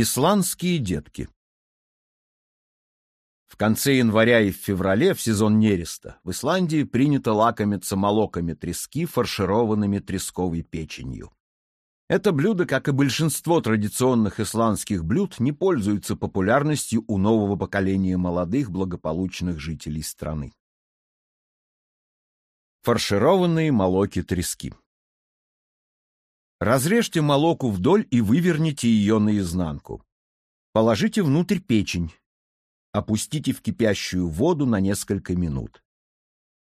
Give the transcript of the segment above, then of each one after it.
Исландские детки В конце января и в феврале, в сезон нереста, в Исландии принято лакомиться молоками трески, фаршированными тресковой печенью. Это блюдо, как и большинство традиционных исландских блюд, не пользуется популярностью у нового поколения молодых благополучных жителей страны. Фаршированные молоки трески Разрежьте молоку вдоль и выверните ее наизнанку. Положите внутрь печень. Опустите в кипящую воду на несколько минут.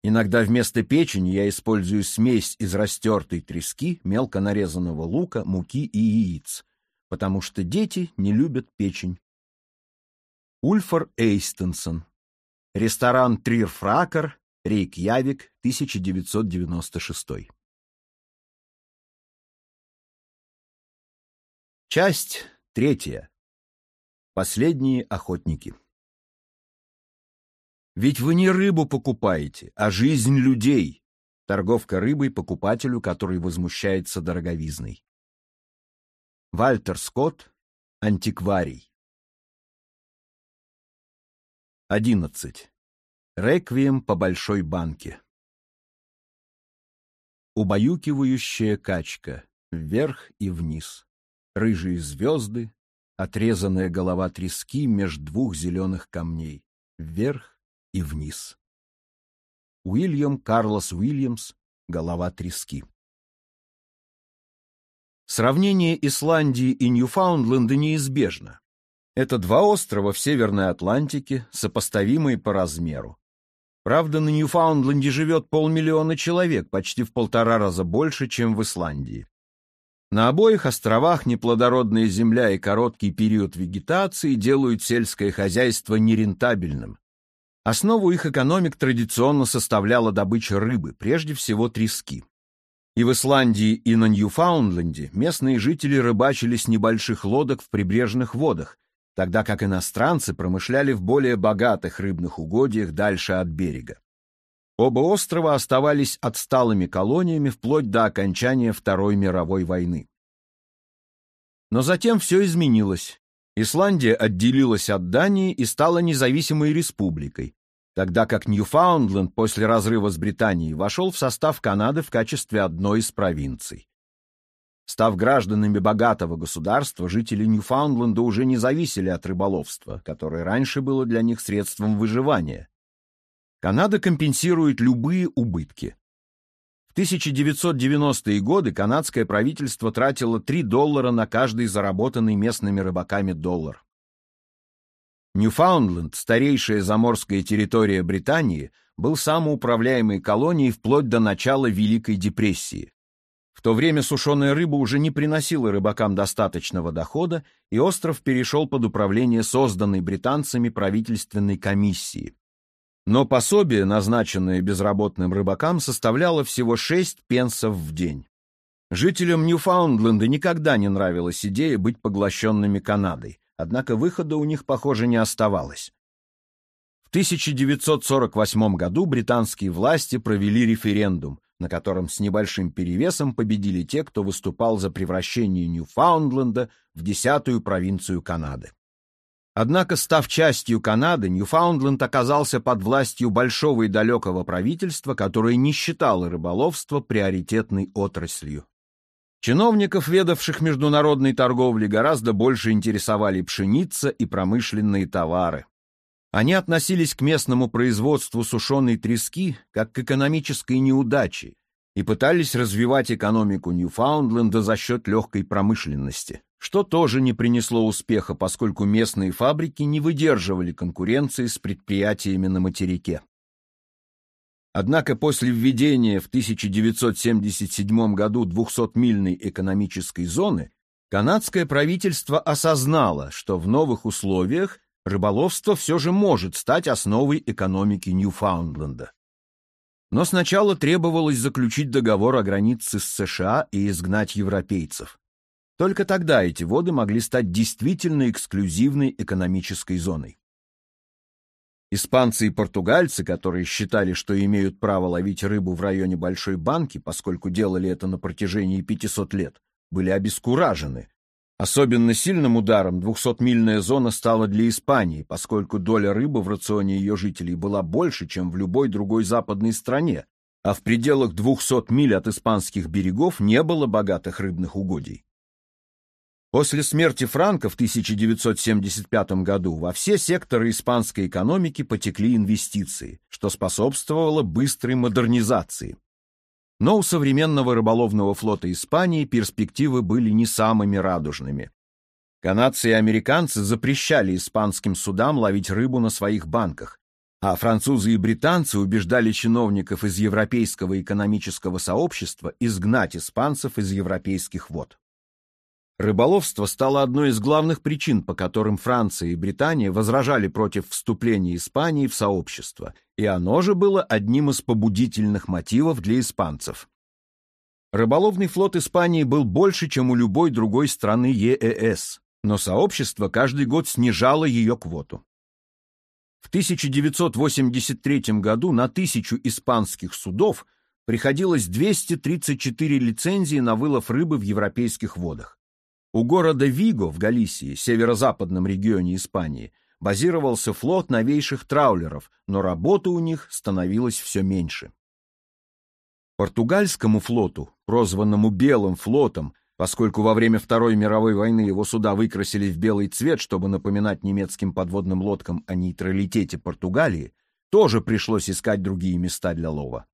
Иногда вместо печени я использую смесь из растертой трески, мелко нарезанного лука, муки и яиц, потому что дети не любят печень. Ульфар Эйстенсон. Ресторан Трирфракер, Рейкьявик, 1996. Часть третья. Последние охотники. Ведь вы не рыбу покупаете, а жизнь людей. Торговка рыбой покупателю, который возмущается дороговизной. Вальтер Скотт, антикварий. 11. Реквием по большой банке. Убаюкивающая качка вверх и вниз. Рыжие звезды, отрезанная голова трески меж двух зеленых камней. Вверх и вниз. Уильям Карлос Уильямс «Голова трески». Сравнение Исландии и Ньюфаундленда неизбежно. Это два острова в Северной Атлантике, сопоставимые по размеру. Правда, на Ньюфаундленде живет полмиллиона человек, почти в полтора раза больше, чем в Исландии. На обоих островах неплодородная земля и короткий период вегетации делают сельское хозяйство нерентабельным. Основу их экономик традиционно составляла добыча рыбы, прежде всего трески. И в Исландии, и на Ньюфаундленде местные жители рыбачили с небольших лодок в прибрежных водах, тогда как иностранцы промышляли в более богатых рыбных угодьях дальше от берега. Оба острова оставались отсталыми колониями вплоть до окончания Второй мировой войны. Но затем все изменилось. Исландия отделилась от Дании и стала независимой республикой, тогда как Ньюфаундленд после разрыва с Британией вошел в состав Канады в качестве одной из провинций. Став гражданами богатого государства, жители Ньюфаундленда уже не зависели от рыболовства, которое раньше было для них средством выживания. Канада компенсирует любые убытки. В 1990-е годы канадское правительство тратило 3 доллара на каждый заработанный местными рыбаками доллар. Ньюфаундленд, старейшая заморская территория Британии, был самоуправляемой колонией вплоть до начала Великой депрессии. В то время сушеная рыба уже не приносила рыбакам достаточного дохода, и остров перешел под управление созданной британцами правительственной комиссии. Но пособие, назначенное безработным рыбакам, составляло всего 6 пенсов в день. Жителям Ньюфаундленда никогда не нравилась идея быть поглощенными Канадой, однако выхода у них, похоже, не оставалось. В 1948 году британские власти провели референдум, на котором с небольшим перевесом победили те, кто выступал за превращение Ньюфаундленда в десятую провинцию Канады. Однако, став частью Канады, Ньюфаундленд оказался под властью большого и далекого правительства, которое не считало рыболовство приоритетной отраслью. Чиновников, ведавших международной торговлей, гораздо больше интересовали пшеница и промышленные товары. Они относились к местному производству сушеной трески как к экономической неудаче и пытались развивать экономику Ньюфаундленда за счет легкой промышленности, что тоже не принесло успеха, поскольку местные фабрики не выдерживали конкуренции с предприятиями на материке. Однако после введения в 1977 году 200-мильной экономической зоны канадское правительство осознало, что в новых условиях рыболовство все же может стать основой экономики Ньюфаундленда. Но сначала требовалось заключить договор о границе с США и изгнать европейцев. Только тогда эти воды могли стать действительно эксклюзивной экономической зоной. Испанцы и португальцы, которые считали, что имеют право ловить рыбу в районе Большой Банки, поскольку делали это на протяжении 500 лет, были обескуражены. Особенно сильным ударом 200-мильная зона стала для Испании, поскольку доля рыбы в рационе ее жителей была больше, чем в любой другой западной стране, а в пределах 200 миль от испанских берегов не было богатых рыбных угодий. После смерти Франка в 1975 году во все секторы испанской экономики потекли инвестиции, что способствовало быстрой модернизации. Но у современного рыболовного флота Испании перспективы были не самыми радужными. Канадцы и американцы запрещали испанским судам ловить рыбу на своих банках, а французы и британцы убеждали чиновников из Европейского экономического сообщества изгнать испанцев из европейских вод. Рыболовство стало одной из главных причин, по которым Франция и Британия возражали против вступления Испании в сообщество, и оно же было одним из побудительных мотивов для испанцев. Рыболовный флот Испании был больше, чем у любой другой страны ЕЭС, но сообщество каждый год снижало ее квоту. В 1983 году на тысячу испанских судов приходилось 234 лицензии на вылов рыбы в европейских водах. У города Виго в Галисии, северо-западном регионе Испании, базировался флот новейших траулеров, но работы у них становилось все меньше. Португальскому флоту, прозванному Белым флотом, поскольку во время Второй мировой войны его суда выкрасили в белый цвет, чтобы напоминать немецким подводным лодкам о нейтралитете Португалии, тоже пришлось искать другие места для лова.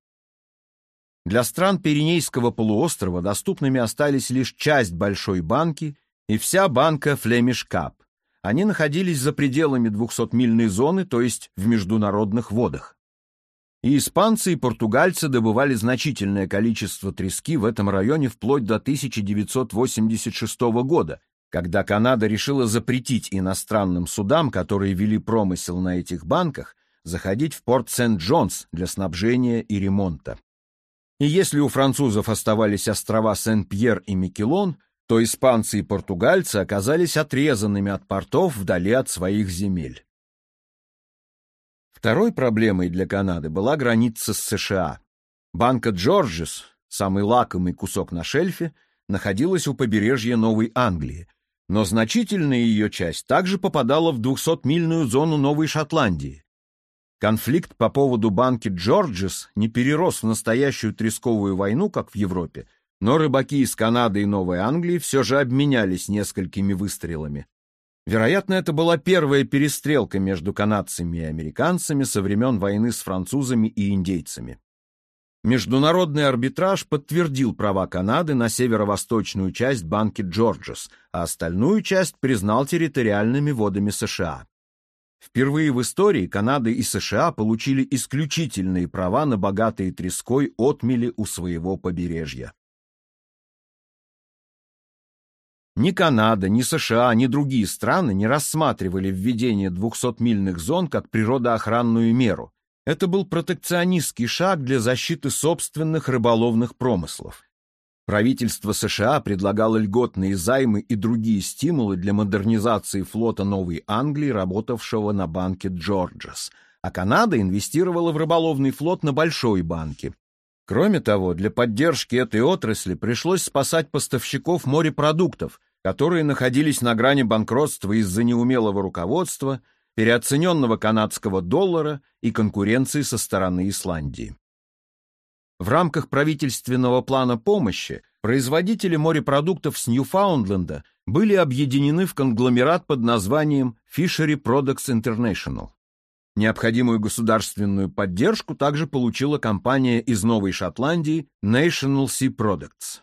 Для стран Пиренейского полуострова доступными остались лишь часть Большой банки и вся банка Флемиш Кап. Они находились за пределами 200-мильной зоны, то есть в международных водах. И испанцы, и португальцы добывали значительное количество трески в этом районе вплоть до 1986 года, когда Канада решила запретить иностранным судам, которые вели промысел на этих банках, заходить в порт Сент-Джонс для снабжения и ремонта. И если у французов оставались острова Сен-Пьер и Микелон, то испанцы и португальцы оказались отрезанными от портов вдали от своих земель. Второй проблемой для Канады была граница с США. Банка Джорджес, самый лакомый кусок на шельфе, находилась у побережья Новой Англии, но значительная ее часть также попадала в 200-мильную зону Новой Шотландии, Конфликт по поводу банки Джорджес не перерос в настоящую тресковую войну, как в Европе, но рыбаки из Канады и Новой Англии все же обменялись несколькими выстрелами. Вероятно, это была первая перестрелка между канадцами и американцами со времен войны с французами и индейцами. Международный арбитраж подтвердил права Канады на северо-восточную часть банки Джорджес, а остальную часть признал территориальными водами США. Впервые в истории Канада и США получили исключительные права на богатые треской отмели у своего побережья. Ни Канада, ни США, ни другие страны не рассматривали введение 200-мильных зон как природоохранную меру. Это был протекционистский шаг для защиты собственных рыболовных промыслов. Правительство США предлагало льготные займы и другие стимулы для модернизации флота Новой Англии, работавшего на банке Джорджес, а Канада инвестировала в рыболовный флот на Большой банке. Кроме того, для поддержки этой отрасли пришлось спасать поставщиков морепродуктов, которые находились на грани банкротства из-за неумелого руководства, переоцененного канадского доллара и конкуренции со стороны Исландии. В рамках правительственного плана помощи производители морепродуктов с Ньюфаундленда были объединены в конгломерат под названием Fishery Products International. Необходимую государственную поддержку также получила компания из Новой Шотландии National Sea Products.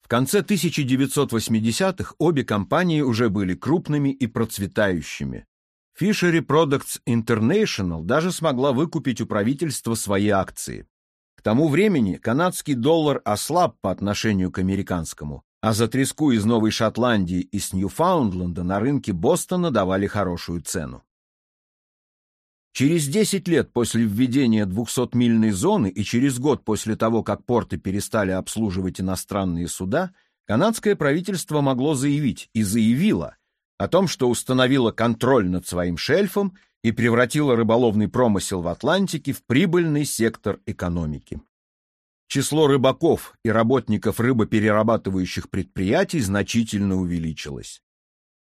В конце 1980-х обе компании уже были крупными и процветающими. Fishery Products International даже смогла выкупить у правительства свои акции тому времени канадский доллар ослаб по отношению к американскому, а за треску из Новой Шотландии и с Ньюфаундленда на рынке Бостона давали хорошую цену. Через 10 лет после введения 200-мильной зоны и через год после того, как порты перестали обслуживать иностранные суда, канадское правительство могло заявить и заявило о том, что установило контроль над своим шельфом и превратила рыболовный промысел в Атлантике в прибыльный сектор экономики. число рыбаков и работников рыбоперерабатывающих предприятий значительно увеличилось.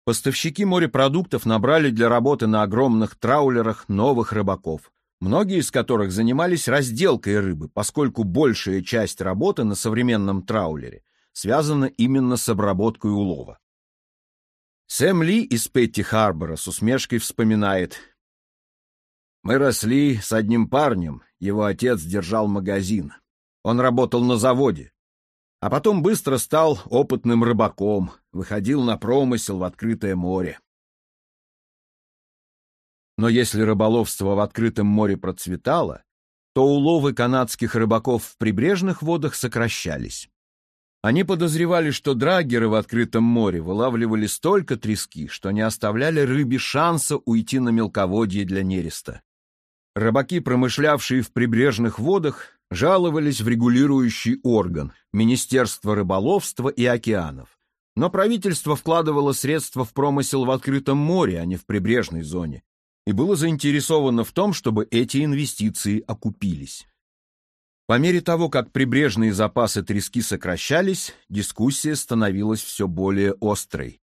Поставщики морепродуктов набрали для работы на огромных траулерах новых рыбаков, многие из которых занимались разделкой рыбы, поскольку большая часть работы на современном траулере связана именно с обработкой улова. Сэм Ли из Петти-Харбора с усмешкой вспоминает. «Мы росли с одним парнем, его отец держал магазин. Он работал на заводе, а потом быстро стал опытным рыбаком, выходил на промысел в открытое море. Но если рыболовство в открытом море процветало, то уловы канадских рыбаков в прибрежных водах сокращались. Они подозревали, что драгеры в открытом море вылавливали столько трески, что не оставляли рыбе шанса уйти на мелководье для нереста. Рыбаки, промышлявшие в прибрежных водах, жаловались в регулирующий орган – Министерство рыболовства и океанов. Но правительство вкладывало средства в промысел в открытом море, а не в прибрежной зоне, и было заинтересовано в том, чтобы эти инвестиции окупились. По мере того, как прибрежные запасы трески сокращались, дискуссия становилась все более острой.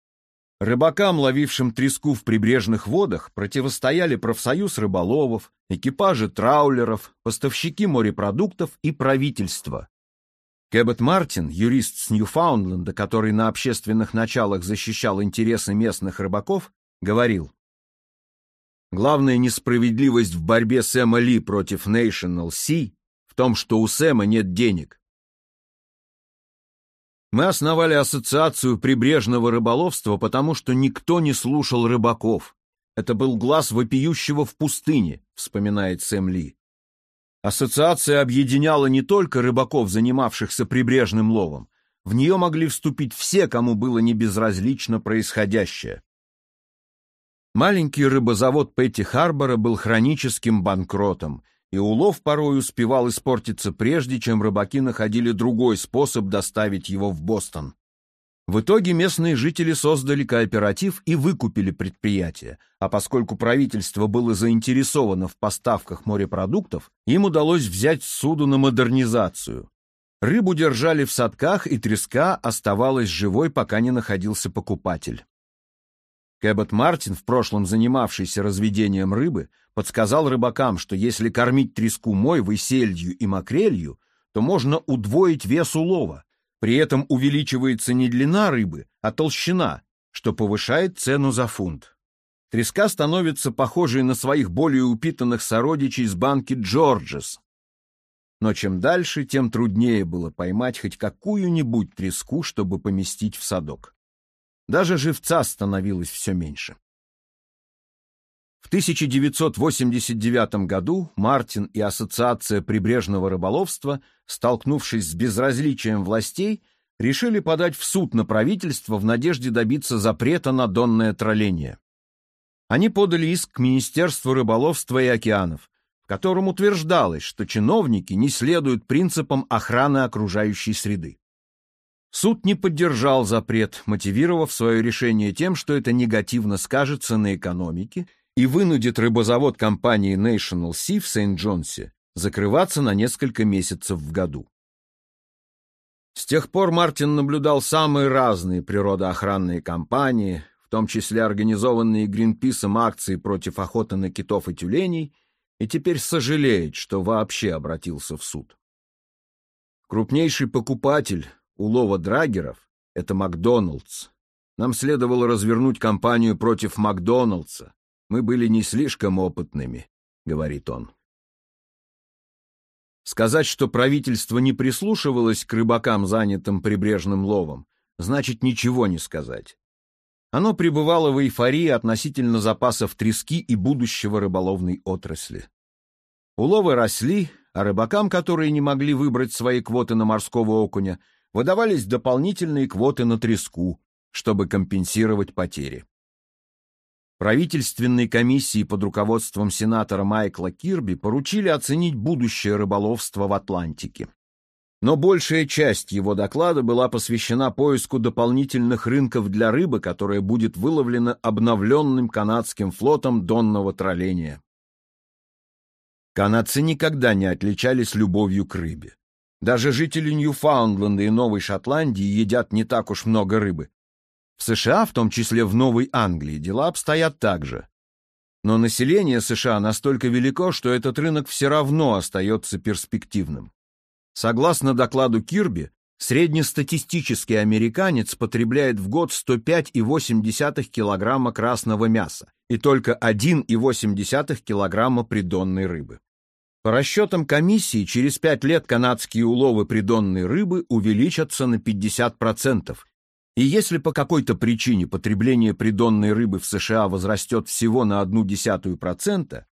Рыбакам, ловившим треску в прибрежных водах, противостояли профсоюз рыболовов, экипажи траулеров, поставщики морепродуктов и правительство. Кэббет Мартин, юрист с Ньюфаундленда, который на общественных началах защищал интересы местных рыбаков, говорил, «Главная несправедливость в борьбе Сэма Ли против National Sea в том, что у Сэма нет денег. Мы основали ассоциацию прибрежного рыболовства, потому что никто не слушал рыбаков. Это был глаз вопиющего в пустыне, вспоминает Сэм Ли. Ассоциация объединяла не только рыбаков, занимавшихся прибрежным ловом. В нее могли вступить все, кому было небезразлично происходящее. Маленький рыбозавод Петти Харбора был хроническим банкротом – и улов порой успевал испортиться прежде, чем рыбаки находили другой способ доставить его в Бостон. В итоге местные жители создали кооператив и выкупили предприятие, а поскольку правительство было заинтересовано в поставках морепродуктов, им удалось взять суду на модернизацию. Рыбу держали в садках, и треска оставалась живой, пока не находился покупатель. Кэббет Мартин, в прошлом занимавшийся разведением рыбы, подсказал рыбакам, что если кормить треску мойвой, сельдью и макрелью, то можно удвоить вес улова. При этом увеличивается не длина рыбы, а толщина, что повышает цену за фунт. Треска становится похожей на своих более упитанных сородичей с банки Джорджес. Но чем дальше, тем труднее было поймать хоть какую-нибудь треску, чтобы поместить в садок. Даже живца становилось все меньше. В 1989 году Мартин и Ассоциация прибрежного рыболовства, столкнувшись с безразличием властей, решили подать в суд на правительство в надежде добиться запрета на донное тролление. Они подали иск к Министерству рыболовства и океанов, в котором утверждалось, что чиновники не следуют принципам охраны окружающей среды. Суд не поддержал запрет, мотивировав свое решение тем, что это негативно скажется на экономике и вынудит рыбозавод компании National Sea в Сент-Джонсе закрываться на несколько месяцев в году. С тех пор Мартин наблюдал самые разные природоохранные кампании, в том числе организованные Гринписом акции против охоты на китов и тюленей, и теперь сожалеет, что вообще обратился в суд. Крупнейший покупатель, улова драгеров — это Макдоналдс. Нам следовало развернуть кампанию против Макдоналдса. Мы были не слишком опытными, — говорит он. Сказать, что правительство не прислушивалось к рыбакам, занятым прибрежным ловом, значит ничего не сказать. Оно пребывало в эйфории относительно запасов трески и будущего рыболовной отрасли. Уловы росли, а рыбакам, которые не могли выбрать свои квоты на морского окуня, выдавались дополнительные квоты на треску, чтобы компенсировать потери. Правительственной комиссии под руководством сенатора Майкла Кирби поручили оценить будущее рыболовства в Атлантике. Но большая часть его доклада была посвящена поиску дополнительных рынков для рыбы, которая будет выловлена обновленным канадским флотом донного тролления. Канадцы никогда не отличались любовью к рыбе. Даже жители Ньюфаундленда и Новой Шотландии едят не так уж много рыбы. В США, в том числе в Новой Англии, дела обстоят так же. Но население США настолько велико, что этот рынок все равно остается перспективным. Согласно докладу Кирби, среднестатистический американец потребляет в год 105,8 килограмма красного мяса и только 1,8 килограмма придонной рыбы. По расчетам комиссии, через 5 лет канадские уловы придонной рыбы увеличатся на 50%, и если по какой-то причине потребление придонной рыбы в США возрастет всего на 0,1%,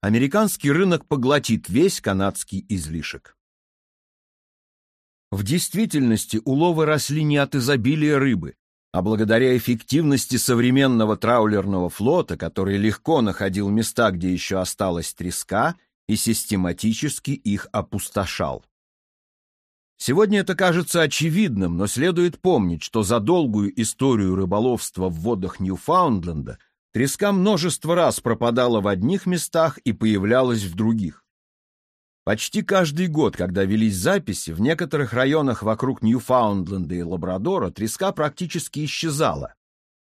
американский рынок поглотит весь канадский излишек. В действительности уловы росли не от изобилия рыбы, а благодаря эффективности современного траулерного флота, который легко находил места, где еще осталась треска, и систематически их опустошал. Сегодня это кажется очевидным, но следует помнить, что за долгую историю рыболовства в водах Ньюфаундленда треска множество раз пропадала в одних местах и появлялась в других. Почти каждый год, когда велись записи, в некоторых районах вокруг Ньюфаундленда и Лабрадора треска практически исчезала.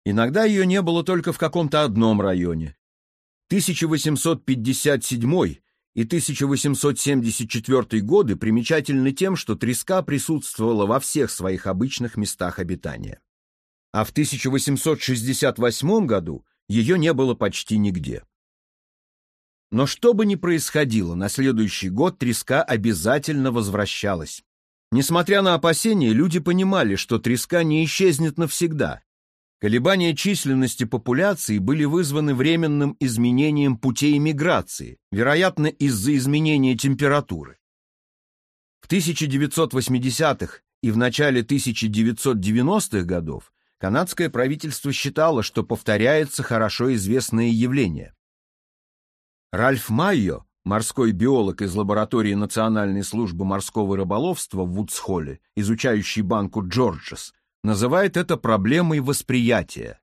Иногда ее не было только в каком-то одном районе. 1857 и 1874 годы примечательны тем, что треска присутствовала во всех своих обычных местах обитания. А в 1868 году ее не было почти нигде. Но что бы ни происходило, на следующий год треска обязательно возвращалась. Несмотря на опасения, люди понимали, что треска не исчезнет навсегда, Колебания численности популяции были вызваны временным изменением путей миграции, вероятно, из-за изменения температуры. В 1980-х и в начале 1990-х годов канадское правительство считало, что повторяется хорошо известное явление. Ральф Майо, морской биолог из лаборатории Национальной службы морского рыболовства в Вудсхолле, изучающий банку Джорджес, называет это проблемой восприятия.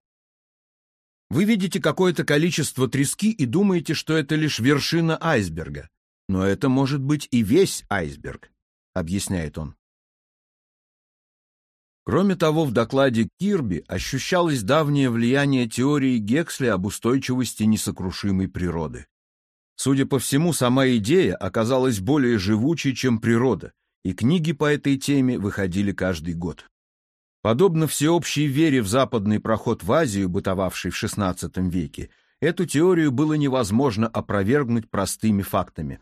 Вы видите какое-то количество трески и думаете, что это лишь вершина айсберга. Но это может быть и весь айсберг, объясняет он. Кроме того, в докладе Кирби ощущалось давнее влияние теории Гексли об устойчивости несокрушимой природы. Судя по всему, сама идея оказалась более живучей, чем природа, и книги по этой теме выходили каждый год. Подобно всеобщей вере в западный проход в Азию, бытовавший в XVI веке, эту теорию было невозможно опровергнуть простыми фактами.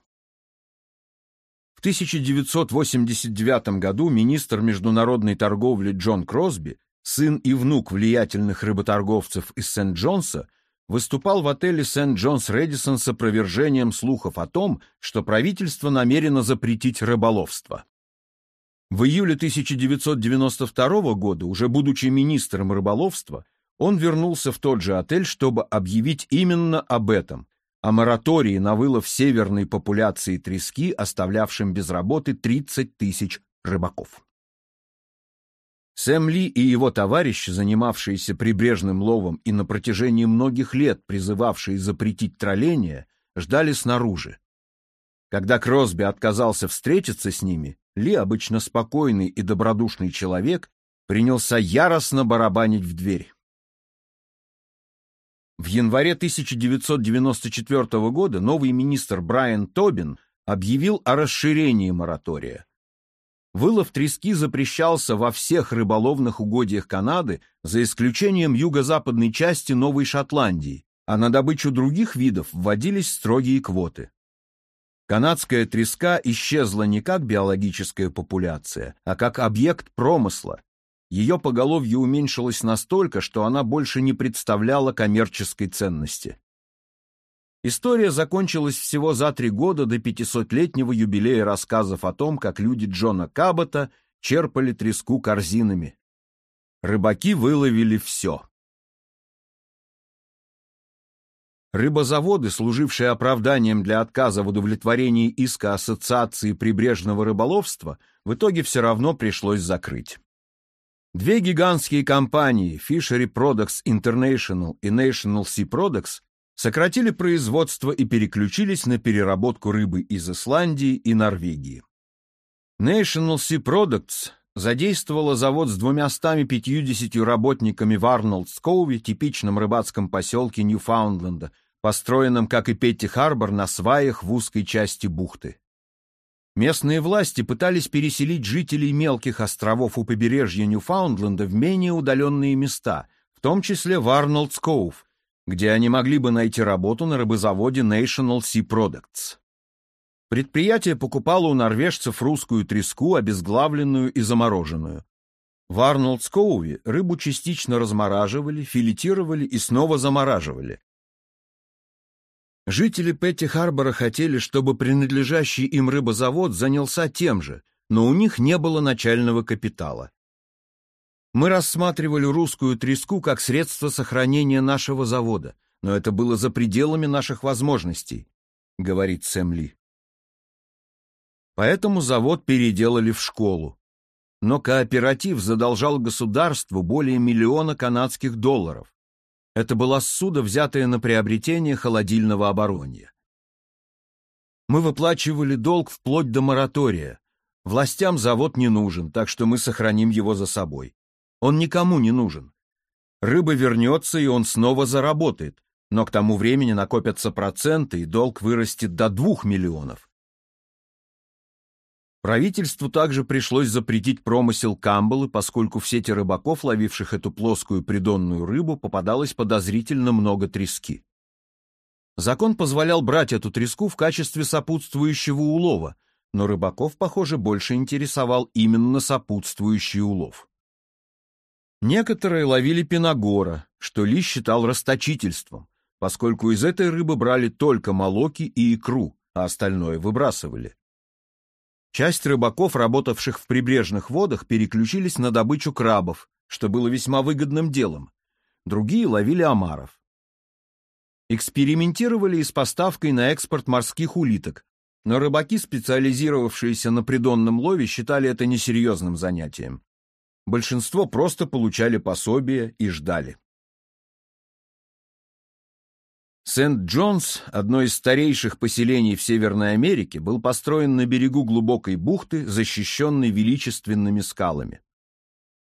В 1989 году министр международной торговли Джон Кросби, сын и внук влиятельных рыботорговцев из Сент-Джонса, выступал в отеле Сент-Джонс Редисон с опровержением слухов о том, что правительство намерено запретить рыболовство. В июле 1992 года, уже будучи министром рыболовства, он вернулся в тот же отель, чтобы объявить именно об этом, о моратории на вылов северной популяции трески, оставлявшем без работы 30 тысяч рыбаков. Сэм Ли и его товарищи, занимавшиеся прибрежным ловом и на протяжении многих лет призывавшие запретить тролление, ждали снаружи. Когда Кросби отказался встретиться с ними, ли, обычно спокойный и добродушный человек, принялся яростно барабанить в дверь. В январе 1994 года новый министр Брайан Тобин объявил о расширении моратория. Вылов трески запрещался во всех рыболовных угодьях Канады, за исключением юго-западной части Новой Шотландии, а на добычу других видов вводились строгие квоты. Канадская треска исчезла не как биологическая популяция, а как объект промысла. Ее поголовье уменьшилось настолько, что она больше не представляла коммерческой ценности. История закончилась всего за три года до 500-летнего юбилея рассказов о том, как люди Джона Кабота черпали треску корзинами. Рыбаки выловили все. Рыбозаводы, служившие оправданием для отказа в удовлетворении иска Ассоциации прибрежного рыболовства, в итоге все равно пришлось закрыть. Две гигантские компании Fishery Products International и National Sea Products сократили производство и переключились на переработку рыбы из Исландии и Норвегии. National Sea Products задействовала завод с 250 работниками в Арнольдс-Коуве, типичном рыбацком поселке Ньюфаундленда, построенном, как и Петти-Харбор, на сваях в узкой части бухты. Местные власти пытались переселить жителей мелких островов у побережья Ньюфаундленда в менее удаленные места, в том числе в Арнольдс-Коув, где они могли бы найти работу на рыбозаводе National Sea Products. Предприятие покупало у норвежцев русскую треску, обезглавленную и замороженную. В Арнольдскоуве рыбу частично размораживали, филетировали и снова замораживали. Жители Петти-Харбора хотели, чтобы принадлежащий им рыбозавод занялся тем же, но у них не было начального капитала. Мы рассматривали русскую треску как средство сохранения нашего завода, но это было за пределами наших возможностей, говорит Сэм Ли. Поэтому завод переделали в школу. Но кооператив задолжал государству более миллиона канадских долларов. Это была ссуда, взятая на приобретение холодильного оборонья. Мы выплачивали долг вплоть до моратория. Властям завод не нужен, так что мы сохраним его за собой. Он никому не нужен. Рыба вернется, и он снова заработает, но к тому времени накопятся проценты, и долг вырастет до двух миллионов. Правительству также пришлось запретить промысел камбалы, поскольку в сети рыбаков, ловивших эту плоскую придонную рыбу, попадалось подозрительно много трески. Закон позволял брать эту треску в качестве сопутствующего улова, но рыбаков, похоже, больше интересовал именно сопутствующий улов. Некоторые ловили пенагора, что Ли считал расточительством, поскольку из этой рыбы брали только молоки и икру, а остальное выбрасывали. Часть рыбаков, работавших в прибрежных водах, переключились на добычу крабов, что было весьма выгодным делом. Другие ловили омаров. Экспериментировали и с поставкой на экспорт морских улиток, но рыбаки, специализировавшиеся на придонном лове, считали это несерьезным занятием. Большинство просто получали пособие и ждали. Сент-Джонс, одно из старейших поселений в Северной Америке, был построен на берегу глубокой бухты, защищенной величественными скалами.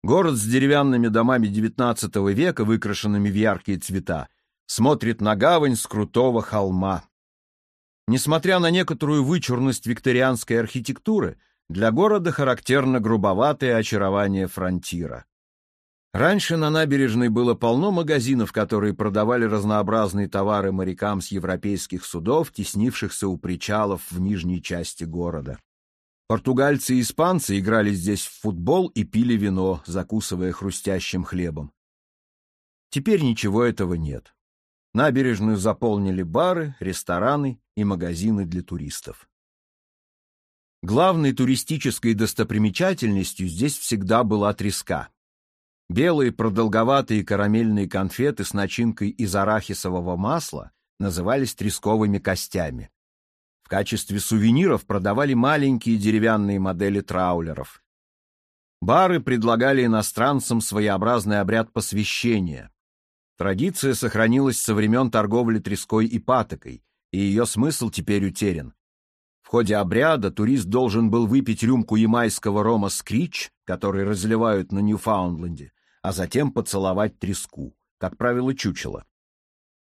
Город с деревянными домами XIX века, выкрашенными в яркие цвета, смотрит на гавань с крутого холма. Несмотря на некоторую вычурность викторианской архитектуры, для города характерно грубоватое очарование фронтира. Раньше на набережной было полно магазинов, которые продавали разнообразные товары морякам с европейских судов, теснившихся у причалов в нижней части города. Португальцы и испанцы играли здесь в футбол и пили вино, закусывая хрустящим хлебом. Теперь ничего этого нет. Набережную заполнили бары, рестораны и магазины для туристов. Главной туристической достопримечательностью здесь всегда была треска. Белые продолговатые карамельные конфеты с начинкой из арахисового масла назывались тресковыми костями. В качестве сувениров продавали маленькие деревянные модели траулеров. Бары предлагали иностранцам своеобразный обряд посвящения. Традиция сохранилась со времен торговли треской и патокой, и ее смысл теперь утерян. В ходе обряда турист должен был выпить рюмку ямайского рома «Скрич», который разливают на Ньюфаундленде, а затем поцеловать треску, как правило, чучело.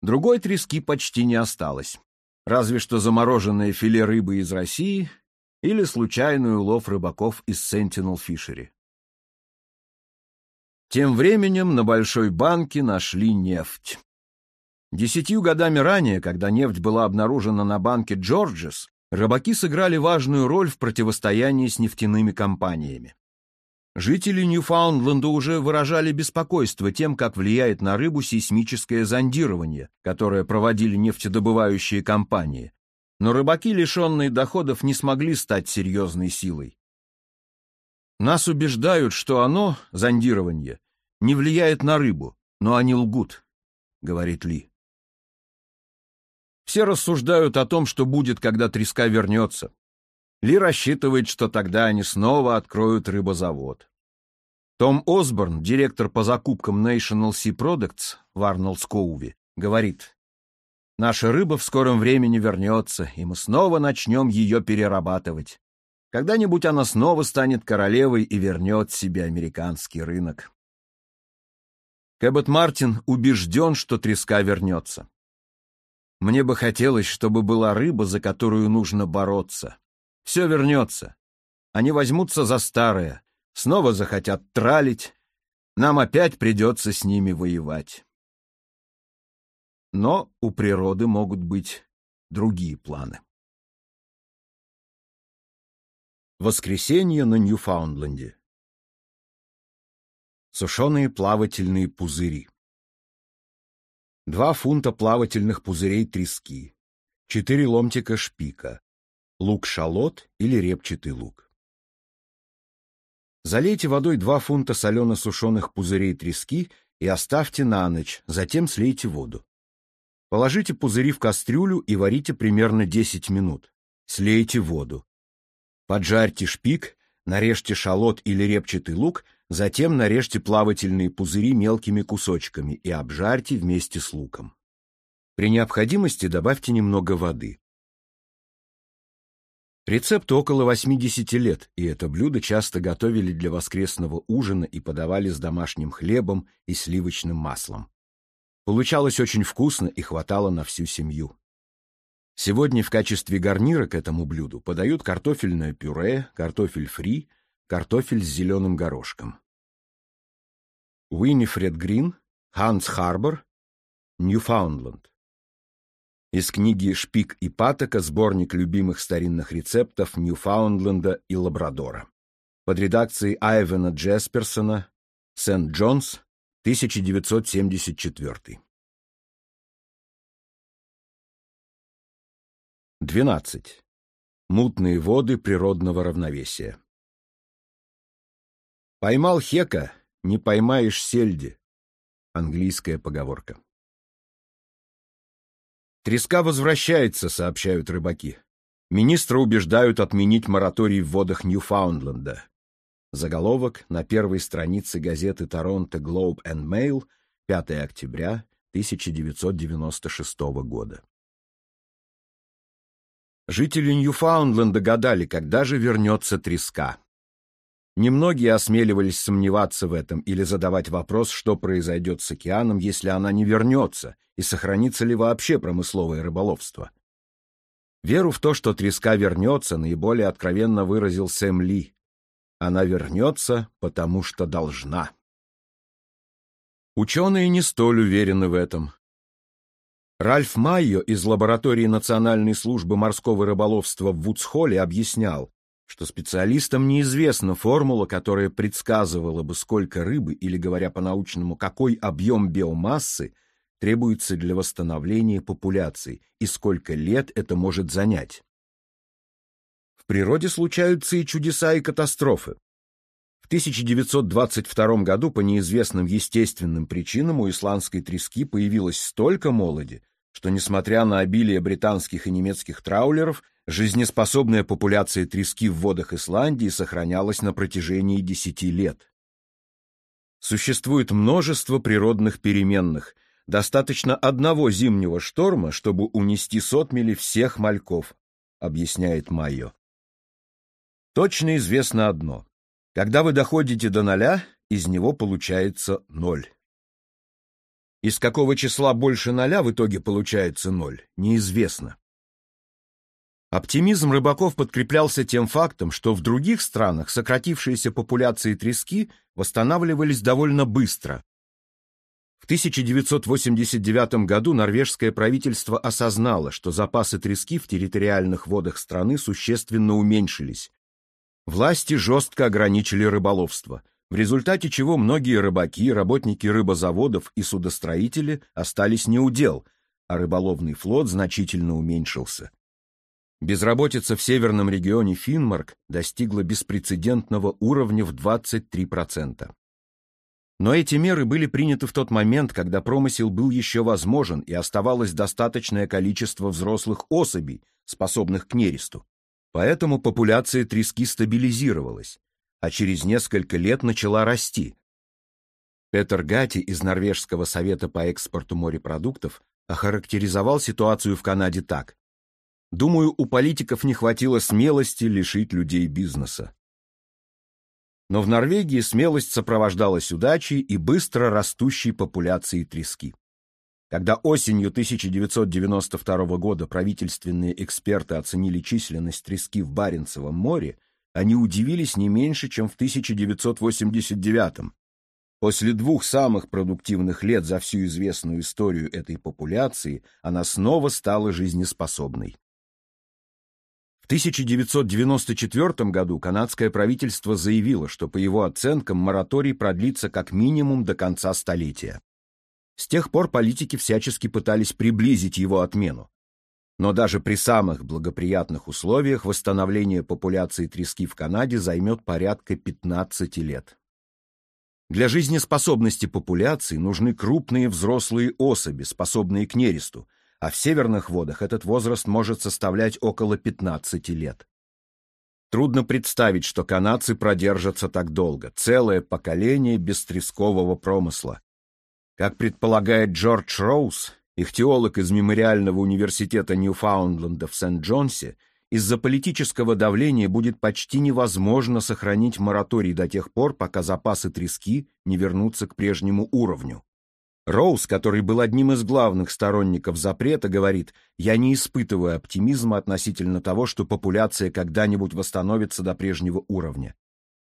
Другой трески почти не осталось, разве что замороженное филе рыбы из России или случайный улов рыбаков из Сентинел-Фишери. Тем временем на Большой банке нашли нефть. Десятью годами ранее, когда нефть была обнаружена на банке Джорджес, рыбаки сыграли важную роль в противостоянии с нефтяными компаниями. Жители Ньюфаундленда уже выражали беспокойство тем, как влияет на рыбу сейсмическое зондирование, которое проводили нефтедобывающие компании. Но рыбаки, лишенные доходов, не смогли стать серьезной силой. Нас убеждают, что оно, зондирование, не влияет на рыбу, но они лгут, говорит Ли. Все рассуждают о том, что будет, когда треска вернется. Ли рассчитывает, что тогда они снова откроют рыбозавод. Том Осборн, директор по закупкам National Sea Products в Арнольдскоуве, говорит, «Наша рыба в скором времени вернется, и мы снова начнем ее перерабатывать. Когда-нибудь она снова станет королевой и вернет себе американский рынок. Кэббет Мартин убежден, что треска вернется. Мне бы хотелось, чтобы была рыба, за которую нужно бороться. Все вернется. Они возьмутся за старое, снова захотят тралить. Нам опять придется с ними воевать. Но у природы могут быть другие планы. Воскресенье на Ньюфаундленде. Сушеные плавательные пузыри. Два фунта плавательных пузырей трески, четыре ломтика шпика, лук-шалот или репчатый лук. Залейте водой два фунта солено-сушеных пузырей трески и оставьте на ночь, затем слейте воду. Положите пузыри в кастрюлю и варите примерно 10 минут. Слейте воду. Поджарьте шпик, нарежьте шалот или репчатый лук, затем нарежьте плавательные пузыри мелкими кусочками и обжарьте вместе с луком. При необходимости добавьте немного воды. Рецепту около 80 лет, и это блюдо часто готовили для воскресного ужина и подавали с домашним хлебом и сливочным маслом. Получалось очень вкусно и хватало на всю семью. Сегодня в качестве гарнира к этому блюду подают картофельное пюре, картофель фри, картофель с зеленым горошком. Уиннифред Грин, Ханс Харбор, Ньюфаундленд. Из книги «Шпик и патока» сборник любимых старинных рецептов Ньюфаундленда и Лабрадора. Под редакцией Айвена Джесперсона, Сент-Джонс, 1974. 12. Мутные воды природного равновесия. Поймал хека, не поймаешь сельди. Английская поговорка. Треска возвращается, сообщают рыбаки. Министра убеждают отменить мораторий в водах Ньюфаундленда. Заголовок на первой странице газеты «Торонто Globe and Mail» 5 октября 1996 года. Жители Ньюфаундленда гадали, когда же вернется треска. Немногие осмеливались сомневаться в этом или задавать вопрос, что произойдет с океаном, если она не вернется, и сохранится ли вообще промысловое рыболовство. Веру в то, что треска вернется, наиболее откровенно выразил Сэм Ли. Она вернется, потому что должна. Ученые не столь уверены в этом. Ральф Майо из лаборатории Национальной службы морского рыболовства в Вудсхолле объяснял, что специалистам неизвестна формула, которая предсказывала бы, сколько рыбы, или, говоря по-научному, какой объем биомассы требуется для восстановления популяции и сколько лет это может занять. В природе случаются и чудеса, и катастрофы. В 1922 году по неизвестным естественным причинам у исландской трески появилось столько молоди, что, несмотря на обилие британских и немецких траулеров, жизнеспособная популяция трески в водах Исландии сохранялась на протяжении десяти лет. Существует множество природных переменных. Достаточно одного зимнего шторма, чтобы унести сотмели всех мальков, объясняет Майо. Точно известно одно. Когда вы доходите до ноля, из него получается ноль. Из какого числа больше ноля в итоге получается ноль, неизвестно. Оптимизм рыбаков подкреплялся тем фактом, что в других странах сократившиеся популяции трески восстанавливались довольно быстро. В 1989 году норвежское правительство осознало, что запасы трески в территориальных водах страны существенно уменьшились. Власти жестко ограничили рыболовство – в результате чего многие рыбаки, работники рыбозаводов и судостроители остались неудел, а рыболовный флот значительно уменьшился. Безработица в северном регионе Финмарк достигла беспрецедентного уровня в 23%. Но эти меры были приняты в тот момент, когда промысел был еще возможен и оставалось достаточное количество взрослых особей, способных к нересту. Поэтому популяция трески стабилизировалась а через несколько лет начала расти. Петер Гати из Норвежского совета по экспорту морепродуктов охарактеризовал ситуацию в Канаде так. Думаю, у политиков не хватило смелости лишить людей бизнеса. Но в Норвегии смелость сопровождалась удачей и быстро растущей популяцией трески. Когда осенью 1992 года правительственные эксперты оценили численность трески в Баренцевом море, они удивились не меньше, чем в 1989 После двух самых продуктивных лет за всю известную историю этой популяции она снова стала жизнеспособной. В 1994 году канадское правительство заявило, что по его оценкам мораторий продлится как минимум до конца столетия. С тех пор политики всячески пытались приблизить его отмену. Но даже при самых благоприятных условиях восстановление популяции трески в Канаде займет порядка 15 лет. Для жизнеспособности популяции нужны крупные взрослые особи, способные к нересту, а в северных водах этот возраст может составлять около 15 лет. Трудно представить, что канадцы продержатся так долго, целое поколение бестрескового промысла. Как предполагает Джордж Роуз, ихтиолог из Мемориального университета Ньюфаундленда в Сент-Джонсе, из-за политического давления будет почти невозможно сохранить мораторий до тех пор, пока запасы трески не вернутся к прежнему уровню. Роуз, который был одним из главных сторонников запрета, говорит, «Я не испытываю оптимизма относительно того, что популяция когда-нибудь восстановится до прежнего уровня.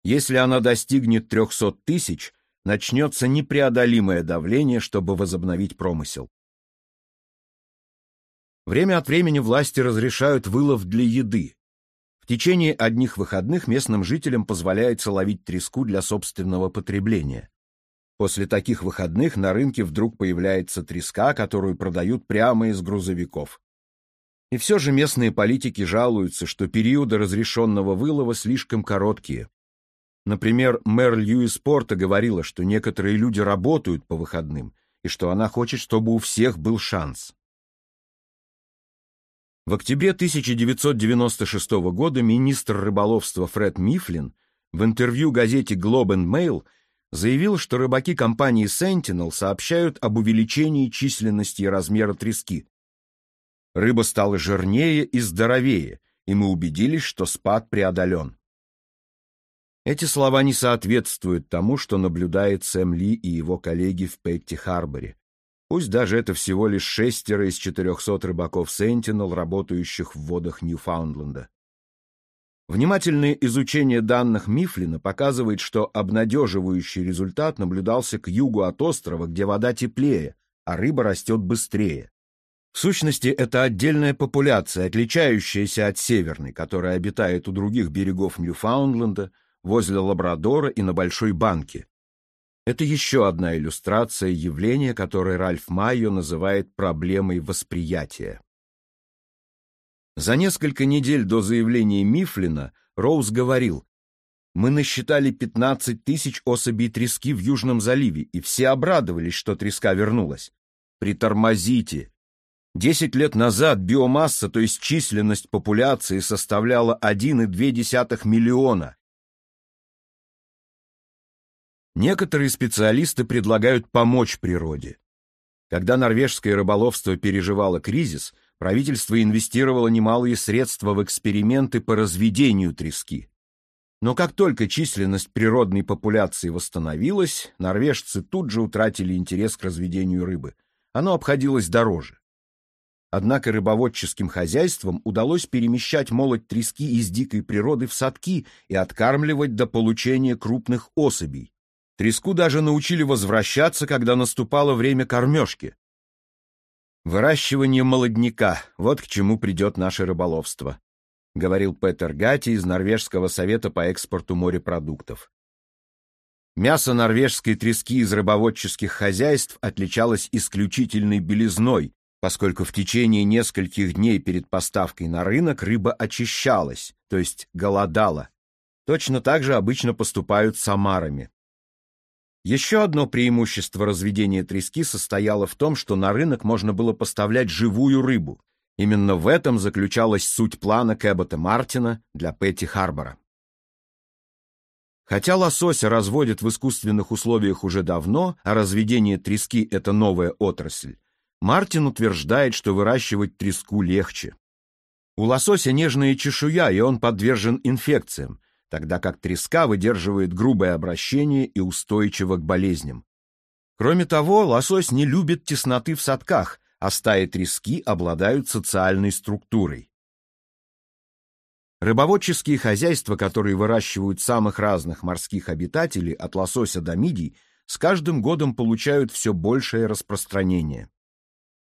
Если она достигнет 300 тысяч, начнется непреодолимое давление, чтобы возобновить промысел. Время от времени власти разрешают вылов для еды. В течение одних выходных местным жителям позволяется ловить треску для собственного потребления. После таких выходных на рынке вдруг появляется треска, которую продают прямо из грузовиков. И все же местные политики жалуются, что периоды разрешенного вылова слишком короткие. Например, мэр Льюис Порта говорила, что некоторые люди работают по выходным, и что она хочет, чтобы у всех был шанс. В октябре 1996 года министр рыболовства Фред Мифлин в интервью газете Globe and Mail заявил, что рыбаки компании Sentinel сообщают об увеличении численности и размера трески. Рыба стала жирнее и здоровее, и мы убедились, что спад преодолен. Эти слова не соответствуют тому, что наблюдает Сэм Ли и его коллеги в Петти-Харборе. Пусть даже это всего лишь шестеро из 400 рыбаков Sentinel, работающих в водах Ньюфаундленда. Внимательное изучение данных Мифлина показывает, что обнадеживающий результат наблюдался к югу от острова, где вода теплее, а рыба растет быстрее. В сущности, это отдельная популяция, отличающаяся от северной, которая обитает у других берегов Ньюфаундленда, возле Лабрадора и на Большой Банке. Это еще одна иллюстрация явления, которое Ральф Майо называет проблемой восприятия. За несколько недель до заявления Мифлина Роуз говорил, «Мы насчитали 15 тысяч особей трески в Южном заливе, и все обрадовались, что треска вернулась. Притормозите. Десять лет назад биомасса, то есть численность популяции, составляла 1,2 миллиона, Некоторые специалисты предлагают помочь природе. Когда норвежское рыболовство переживало кризис, правительство инвестировало немалые средства в эксперименты по разведению трески. Но как только численность природной популяции восстановилась, норвежцы тут же утратили интерес к разведению рыбы. Оно обходилось дороже. Однако рыбоводческим хозяйствам удалось перемещать молоть трески из дикой природы в садки и откармливать до получения крупных особей. Треску даже научили возвращаться, когда наступало время кормежки. Выращивание молодняка — вот к чему придет наше рыболовство, говорил Петер Гати из Норвежского совета по экспорту морепродуктов. Мясо норвежской трески из рыбоводческих хозяйств отличалось исключительной белизной, поскольку в течение нескольких дней перед поставкой на рынок рыба очищалась, то есть голодала. Точно так же обычно поступают с омарами. Еще одно преимущество разведения трески состояло в том, что на рынок можно было поставлять живую рыбу. Именно в этом заключалась суть плана Кэббота Мартина для Петти Харбора. Хотя лосося разводят в искусственных условиях уже давно, а разведение трески – это новая отрасль, Мартин утверждает, что выращивать треску легче. У лосося нежная чешуя, и он подвержен инфекциям, тогда как треска выдерживает грубое обращение и устойчива к болезням. Кроме того, лосось не любит тесноты в садках, а стаи трески обладают социальной структурой. Рыбоводческие хозяйства, которые выращивают самых разных морских обитателей, от лосося до мидий, с каждым годом получают все большее распространение.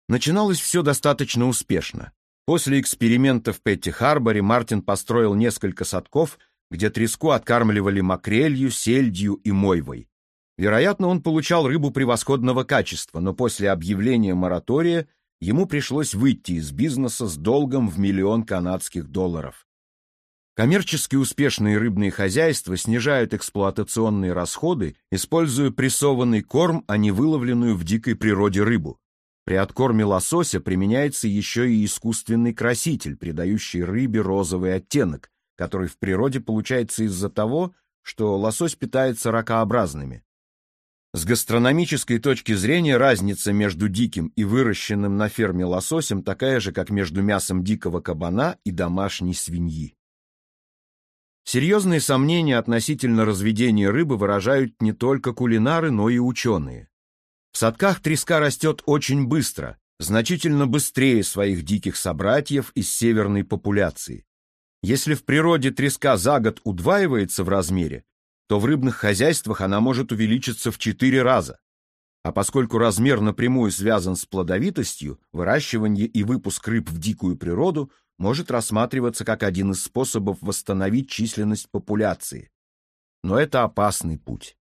Начиналось все достаточно успешно. После эксперимента в Петти-Харборе Мартин построил несколько садков, где треску откармливали макрелью, сельдью и мойвой. Вероятно, он получал рыбу превосходного качества, но после объявления моратория ему пришлось выйти из бизнеса с долгом в миллион канадских долларов. Коммерчески успешные рыбные хозяйства снижают эксплуатационные расходы, используя прессованный корм, а не выловленную в дикой природе рыбу. При откорме лосося применяется еще и искусственный краситель, придающий рыбе розовый оттенок, который в природе получается из-за того, что лосось питается ракообразными. С гастрономической точки зрения разница между диким и выращенным на ферме лососем такая же, как между мясом дикого кабана и домашней свиньи. Серьезные сомнения относительно разведения рыбы выражают не только кулинары, но и ученые. В садках треска растет очень быстро, значительно быстрее своих диких собратьев из северной популяции. Если в природе треска за год удваивается в размере, то в рыбных хозяйствах она может увеличиться в 4 раза. А поскольку размер напрямую связан с плодовитостью, выращивание и выпуск рыб в дикую природу может рассматриваться как один из способов восстановить численность популяции. Но это опасный путь.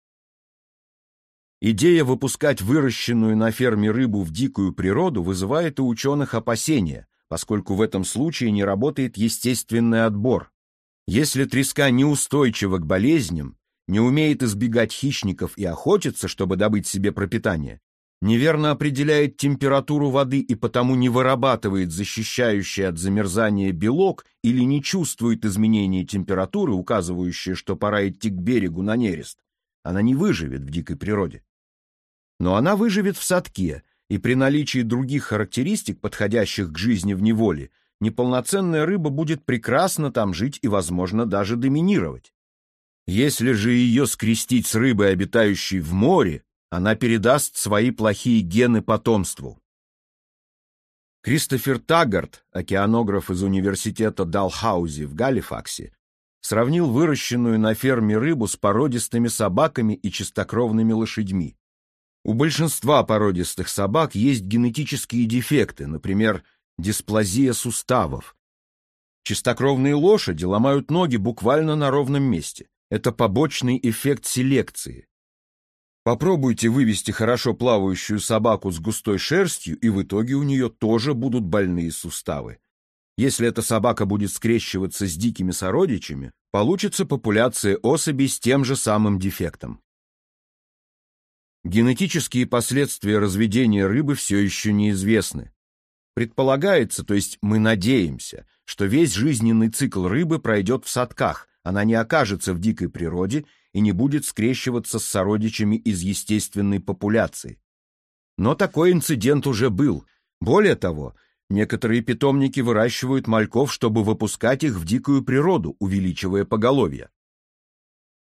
Идея выпускать выращенную на ферме рыбу в дикую природу вызывает у ученых опасения, поскольку в этом случае не работает естественный отбор. Если треска неустойчива к болезням, не умеет избегать хищников и охотиться, чтобы добыть себе пропитание, неверно определяет температуру воды и потому не вырабатывает защищающий от замерзания белок или не чувствует изменения температуры, указывающие, что пора идти к берегу на нерест, она не выживет в дикой природе. Но она выживет в садке, и при наличии других характеристик, подходящих к жизни в неволе, неполноценная рыба будет прекрасно там жить и, возможно, даже доминировать. Если же ее скрестить с рыбой, обитающей в море, она передаст свои плохие гены потомству. Кристофер Таггарт, океанограф из университета Далхаузи в Галифаксе, сравнил выращенную на ферме рыбу с породистыми собаками и чистокровными лошадьми. У большинства породистых собак есть генетические дефекты, например, дисплазия суставов. Чистокровные лошади ломают ноги буквально на ровном месте. Это побочный эффект селекции. Попробуйте вывести хорошо плавающую собаку с густой шерстью, и в итоге у нее тоже будут больные суставы. Если эта собака будет скрещиваться с дикими сородичами, получится популяция особей с тем же самым дефектом. Генетические последствия разведения рыбы все еще неизвестны. Предполагается, то есть мы надеемся, что весь жизненный цикл рыбы пройдет в садках, она не окажется в дикой природе и не будет скрещиваться с сородичами из естественной популяции. Но такой инцидент уже был. Более того, некоторые питомники выращивают мальков, чтобы выпускать их в дикую природу, увеличивая поголовье.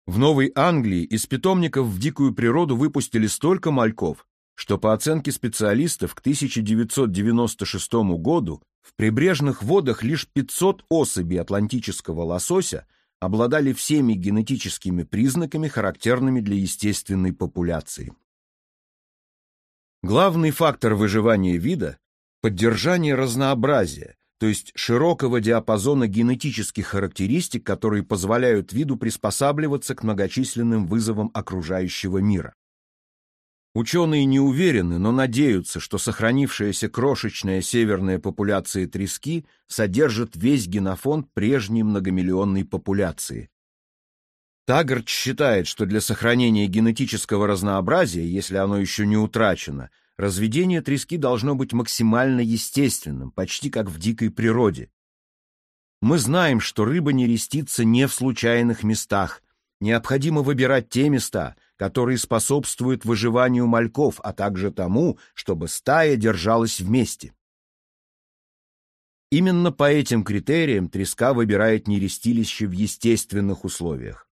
В Новой Англии из питомников в дикую природу выпустили столько мальков, что по оценке специалистов к 1996 году в прибрежных водах лишь 500 особей атлантического лосося обладали всеми генетическими признаками, характерными для естественной популяции. Главный фактор выживания вида – поддержание разнообразия, то есть широкого диапазона генетических характеристик, которые позволяют виду приспосабливаться к многочисленным вызовам окружающего мира. Ученые не уверены, но надеются, что сохранившаяся крошечная северная популяция трески содержит весь генофонд прежней многомиллионной популяции. Таггарт считает, что для сохранения генетического разнообразия, если оно еще не утрачено, разведение трески должно быть максимально естественным, почти как в дикой природе. Мы знаем, что рыба не рестится не в случайных местах. Необходимо выбирать те места, которые способствуют выживанию мальков, а также тому, чтобы стая держалась вместе. Именно по этим критериям треска выбирает нерестилище в естественных условиях.